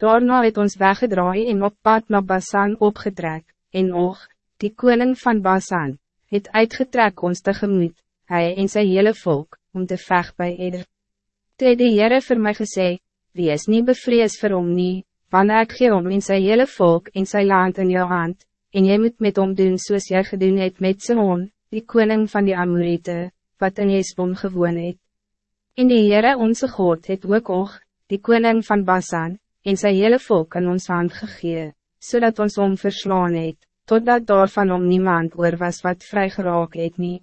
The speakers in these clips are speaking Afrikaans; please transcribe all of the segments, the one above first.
Daarna het ons weggedraai en op pad naar Basan opgetrek, en och, die koning van Basan, het uitgetrek ons tegemoet, hij en zijn hele volk, om te vecht bij Eder. Toe het die Heere vir my gesê, wie is nie bevrees vir hom nie, want ek gee hom in sy hele volk en sy land in jou hand, en jy moet met hom doen soos jy gedoen het met Sihon, die koning van die Amorite, wat in Jesbon gewoon het. En die Heere onze God het ook ook, die koning van Basan, en sy hele volk in ons hand gegee, zodat ons om verslaan het, totdat daar van om niemand oor was wat vry geraak het nie.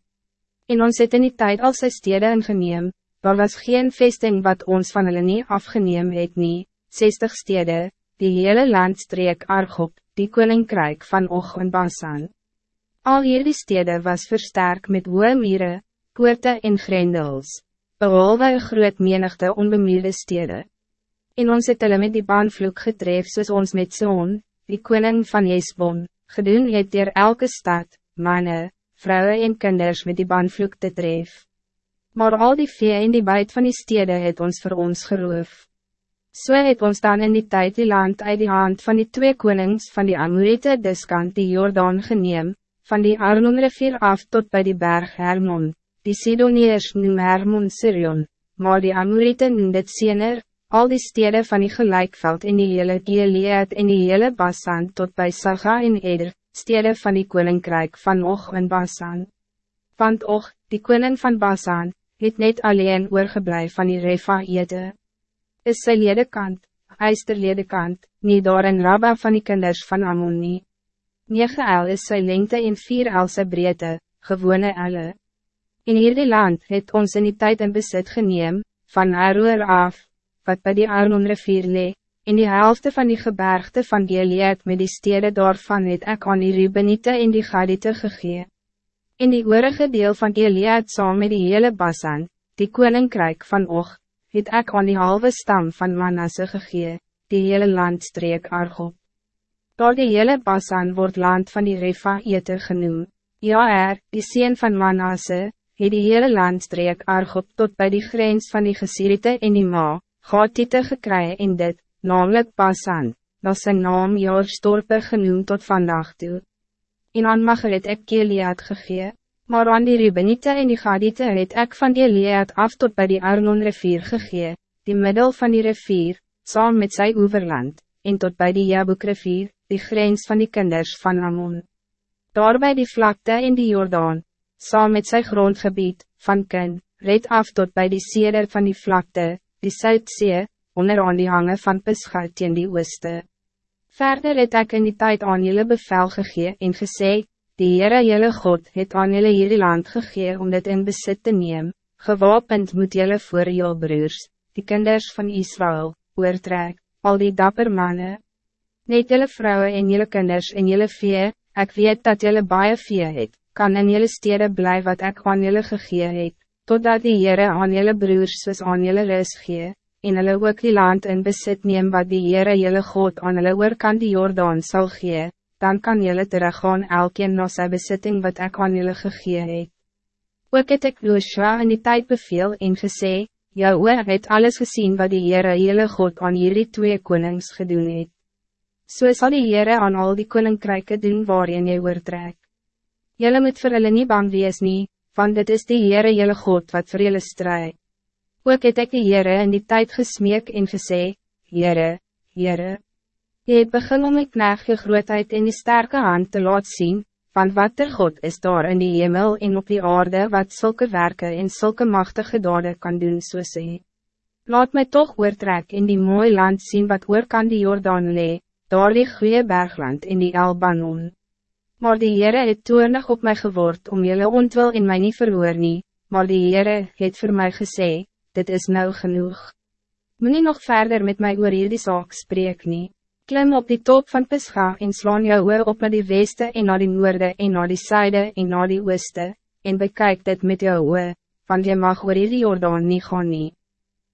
En ons het in die tijd al sy stede ingeneem, daar was geen vesting wat ons van hulle nie afgeneem het nie, 60 stede, die hele landstreek Argop, die koninkrijk van Og en Basan. Al hierdie stede was versterkt met hoë mire, poorte en grendels, behalwe een groot menigte onbemeerde stede en ons het hulle met die baanvloek getref soos ons met Zoon, die koning van Jesbon, gedoen het dier elke stad, mannen, vrouwen en kinders met die baanvloek te tref. Maar al die vee en die buit van die stede het ons voor ons geroof. So het ons dan in die tijd die land uit die hand van die twee konings van die Amorite diskant die Jordaan geneem, van die Arnon rivier af tot bij die berg Hermon, die Sidoniërs noem Hermon Sirion, maar die Amorite noem dit Sener, al die steden van die gelijkveld in die hele Gilead en die hele Basan tot bij Saga en Eder, steden van die koninkrijk van Och en Basan. Want Och, die koning van Basan, het net alleen oorgeblij van die Refa Ede. Is sy ledekant, eister ledekant, nie daar in Rabba van die kinders van Ammon nie. 9 el is sy lengte en 4 el sy breedte, gewone elle. In hierdie land het ons in die tijd in besit geneem, van Aroer af, wat bij die Arnon rivier lee, in die helft van die gebergte van Gilead met die stede daarvan het ek aan die Rubenite en die Gadite gegee. In die oorige deel van Gilead saam met die hele Basan, die koninkrijk van Og, het ek aan die halve stam van Manasse gegee, die hele landstreek Argop. Door die hele Basan wordt land van die Refa Eter genoemd. Ja er, die sien van Manasse, het die hele landstreek Argop tot bij die grens van die Gesirite en die Maa, Gatite gekry in dit, namelijk Basan, dat zijn naam Jaarstorpe genoemd tot vandaag toe. En aan Mager het ek Gilead gegee, maar aan die Rubenite en die Gadite het ek van Gilead af tot bij die Arnon rivier gegee, die middel van die rivier, saam met sy oeverland, en tot bij die Jabuk rivier, die grens van die kinders van Ammon. Daar by die vlakte in die Jordaan, saam met sy grondgebied, van Ken, red af tot bij die seder van die vlakte, die Zuidzee, onder aan die hangen van Peschuit in die ooste. Verder het ek in die tijd aan jullie bevel gegee en gesê, die Heere jylle God het aan jullie hierdie land gegee om dit in besit te neem, gewapend moet jullie voor jou broers, die kinders van Israël, oortrek, al die dapper mannen. Net jullie vrouwen en jullie kinders en jullie vee, ik weet dat jullie baie vee het, kan in jullie steden blijven wat ik aan jullie gegee het, totdat die Heere aan jylle broers soos aan jylle ris gee, en hulle ook die land in besit neem wat die Heere jylle God aan hulle oorkant die Jordaan sal gee, dan kan jylle teruggaan elkeen na sy besitting wat ek aan jylle gegee het. Ook het ek Joshua in die tijd beveel en gesê, jou oor het alles gezien wat die Heere jylle God aan jullie twee konings gedoen het. So sal die Heere aan al die koninkryke doen waarin jy oortrek. Jylle moet vir hulle nie bang wees nie, want dit is die Heere jylle God wat vir jylle strijd. Ook het ek die Heere in die tijd gesmeek en gesê, Heere, Heere, jy het begin om my knecht je grootheid in die sterke hand te laat zien, want wat er God is daar in die hemel en op die aarde wat zulke werken en zulke machtige dade kan doen so sê. Laat mij toch oortrek in die mooie land zien wat oor kan die Jordaan lee, daar die goeie bergland in die Albanon. Maar die Heere het toornig op mij geword om jullie ontwil in mij niet verhoor nie, maar die Heere het voor mij gesê, dit is nou genoeg. Moet nie nog verder met mij oor hierdie saak spreek nie. Klim op die top van Pisga en slaan jou oor op naar die weste en naar die noorde en naar die zuide en naar die ooste, en bekijk dit met jou oor, want je mag oor hierdie Jordaan nie gaan nie.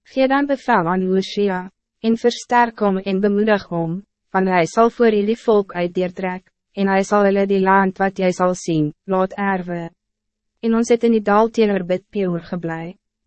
Gee dan bevel aan Hosea, en versterk hom en bemoedig hom, want hij zal voor hierdie volk uitdeertrek en hij zal hulle die land wat jij zal zien, laat erven. En ons het in die dal teenoor bid geblij.